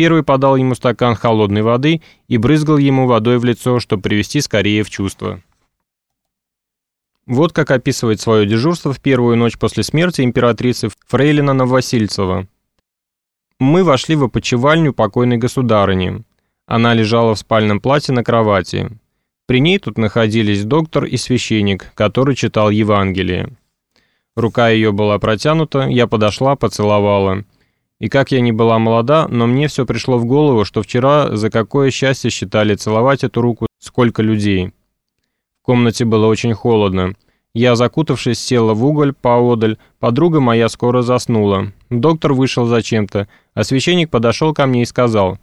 Первый подал ему стакан холодной воды и брызгал ему водой в лицо, чтобы привести скорее в чувство. Вот как описывает свое дежурство в первую ночь после смерти императрицы Фрейлина Новосильцева. Мы вошли в опочивальню покойной государыни. Она лежала в спальном платье на кровати. При ней тут находились доктор и священник, который читал Евангелие. Рука ее была протянута, я подошла, поцеловала. И как я не была молода, но мне все пришло в голову, что вчера за какое счастье считали целовать эту руку сколько людей. В комнате было очень холодно. Я, закутавшись, села в уголь поодаль, подруга моя скоро заснула. Доктор вышел зачем-то, а священник подошел ко мне и сказал,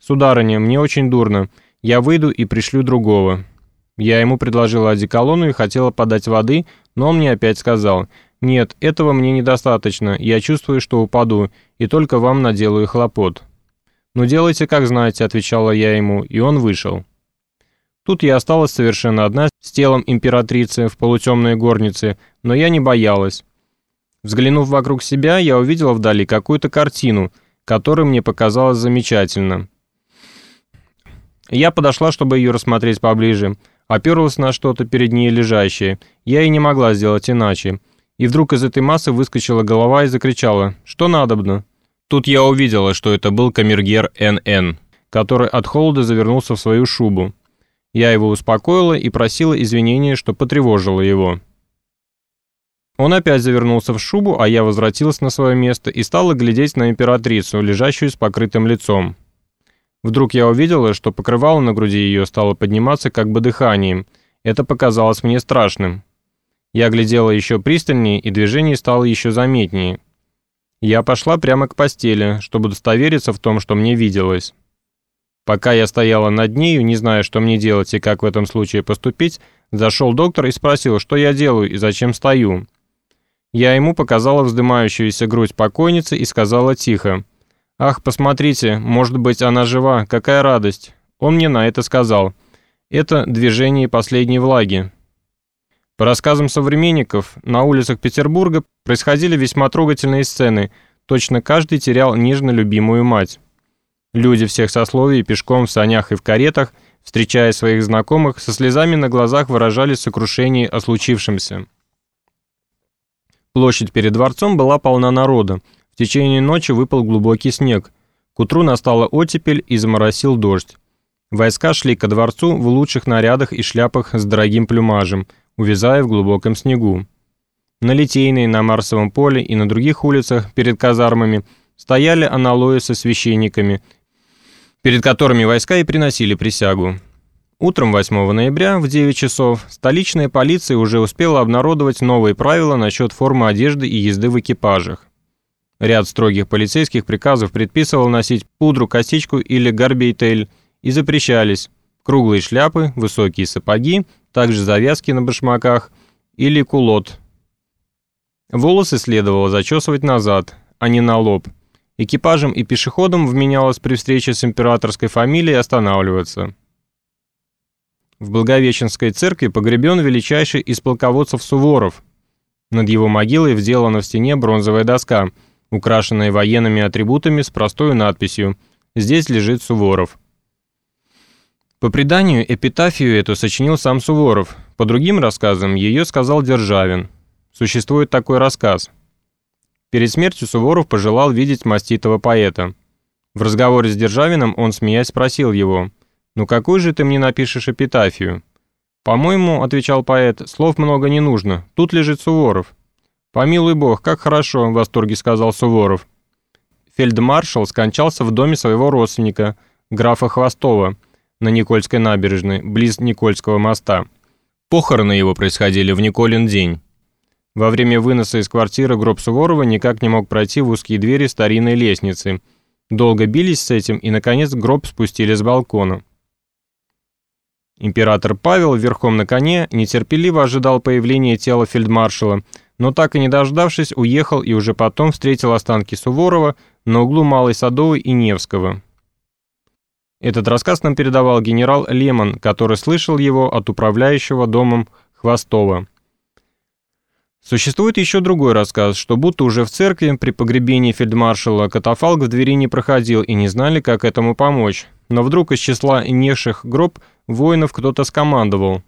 «Сударыня, мне очень дурно, я выйду и пришлю другого». Я ему предложила одеколону и хотела подать воды, но он мне опять сказал, «Нет, этого мне недостаточно, я чувствую, что упаду, и только вам наделаю хлопот». «Ну делайте, как знаете», — отвечала я ему, и он вышел. Тут я осталась совершенно одна с телом императрицы в полутемной горнице, но я не боялась. Взглянув вокруг себя, я увидела вдали какую-то картину, которая мне показалась замечательно. Я подошла, чтобы ее рассмотреть поближе, оперлась на что-то перед ней лежащее. Я и не могла сделать иначе. И вдруг из этой массы выскочила голова и закричала «Что надобно?». Тут я увидела, что это был камергер Н.Н., который от холода завернулся в свою шубу. Я его успокоила и просила извинения, что потревожила его. Он опять завернулся в шубу, а я возвратилась на свое место и стала глядеть на императрицу, лежащую с покрытым лицом. Вдруг я увидела, что покрывало на груди ее стало подниматься как бы дыханием. Это показалось мне страшным. Я глядела еще пристальнее, и движение стало еще заметнее. Я пошла прямо к постели, чтобы удостовериться в том, что мне виделось. Пока я стояла над нею, не зная, что мне делать и как в этом случае поступить, зашел доктор и спросил, что я делаю и зачем стою. Я ему показала вздымающуюся грудь покойницы и сказала тихо. «Ах, посмотрите, может быть, она жива, какая радость!» Он мне на это сказал. «Это движение последней влаги». По рассказам современников, на улицах Петербурга происходили весьма трогательные сцены, точно каждый терял нежно любимую мать. Люди всех сословий пешком в санях и в каретах, встречая своих знакомых, со слезами на глазах выражали сокрушение о случившемся. Площадь перед дворцом была полна народа. В течение ночи выпал глубокий снег. К утру настала оттепель и заморосил дождь. Войска шли ко дворцу в лучших нарядах и шляпах с дорогим плюмажем, увязая в глубоком снегу. На Литейной, на Марсовом поле и на других улицах перед казармами стояли аналои со священниками – перед которыми войска и приносили присягу. Утром 8 ноября в 9 часов столичная полиция уже успела обнародовать новые правила насчет формы одежды и езды в экипажах. Ряд строгих полицейских приказов предписывал носить пудру, косичку или горбейтель и запрещались круглые шляпы, высокие сапоги, также завязки на башмаках или кулот. Волосы следовало зачесывать назад, а не на лоб – Экипажам и пешеходам вменялось при встрече с императорской фамилией останавливаться. В Благовещенской церкви погребен величайший из полководцев Суворов. Над его могилой вделана в стене бронзовая доска, украшенная военными атрибутами с простой надписью «Здесь лежит Суворов». По преданию, эпитафию эту сочинил сам Суворов, по другим рассказам ее сказал Державин. Существует такой рассказ – Перед смертью Суворов пожелал видеть маститого поэта. В разговоре с Державиным он, смеясь, спросил его, «Ну какую же ты мне напишешь эпитафию?» «По-моему, — отвечал поэт, — слов много не нужно, тут лежит Суворов». «Помилуй бог, как хорошо!» — в восторге сказал Суворов. Фельдмаршал скончался в доме своего родственника, графа Хвостова, на Никольской набережной, близ Никольского моста. Похороны его происходили в Николин день. Во время выноса из квартиры гроб Суворова никак не мог пройти в узкие двери старинной лестницы. Долго бились с этим и, наконец, гроб спустили с балкона. Император Павел верхом на коне нетерпеливо ожидал появления тела фельдмаршала, но так и не дождавшись, уехал и уже потом встретил останки Суворова на углу Малой Садовой и Невского. Этот рассказ нам передавал генерал Лемон, который слышал его от управляющего домом Хвостова. Существует еще другой рассказ, что будто уже в церкви при погребении фельдмаршала катафалк в двери не проходил и не знали, как этому помочь. Но вдруг из числа несших гроб воинов кто-то скомандовал